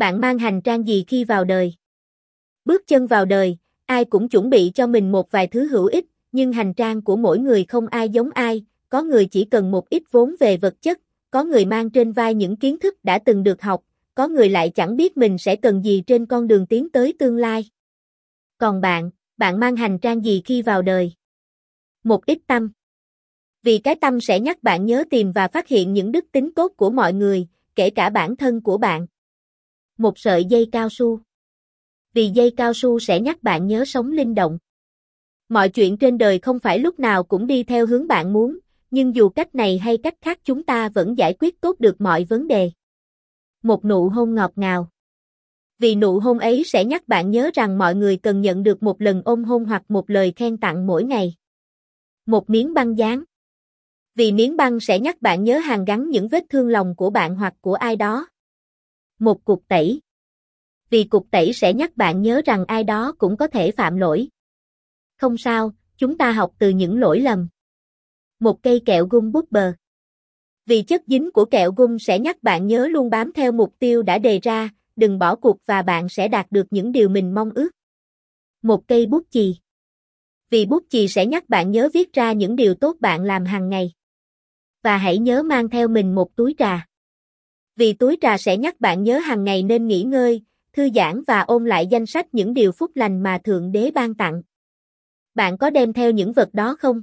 Bạn mang hành trang gì khi vào đời? Bước chân vào đời, ai cũng chuẩn bị cho mình một vài thứ hữu ích, nhưng hành trang của mỗi người không ai giống ai, có người chỉ cần một ít vốn về vật chất, có người mang trên vai những kiến thức đã từng được học, có người lại chẳng biết mình sẽ cần gì trên con đường tiến tới tương lai. Còn bạn, bạn mang hành trang gì khi vào đời? Một ít tâm. Vì cái tâm sẽ nhắc bạn nhớ tìm và phát hiện những đức tính tốt của mọi người, kể cả bản thân của bạn. Một sợi dây cao su. Vì dây cao su sẽ nhắc bạn nhớ sống linh động. Mọi chuyện trên đời không phải lúc nào cũng đi theo hướng bạn muốn, nhưng dù cách này hay cách khác chúng ta vẫn giải quyết tốt được mọi vấn đề. Một nụ hôn ngọt ngào. Vì nụ hôn ấy sẽ nhắc bạn nhớ rằng mọi người cần nhận được một lần ôm hôn hoặc một lời khen tặng mỗi ngày. Một miếng băng dán. Vì miếng băng sẽ nhắc bạn nhớ hàn gắn những vết thương lòng của bạn hoặc của ai đó. Một cục tẩy. Vì cục tẩy sẽ nhắc bạn nhớ rằng ai đó cũng có thể phạm lỗi. Không sao, chúng ta học từ những lỗi lầm. Một cây kẹo gung bút bờ. Vì chất dính của kẹo gung sẽ nhắc bạn nhớ luôn bám theo mục tiêu đã đề ra, đừng bỏ cuộc và bạn sẽ đạt được những điều mình mong ước. Một cây bút chì. Vì bút chì sẽ nhắc bạn nhớ viết ra những điều tốt bạn làm hàng ngày. Và hãy nhớ mang theo mình một túi trà. Vì túi trà sẽ nhắc bạn nhớ hàng ngày nên nghỉ ngơi, thư giãn và ôn lại danh sách những điều phúc lành mà Thượng Đế ban tặng. Bạn có đem theo những vật đó không?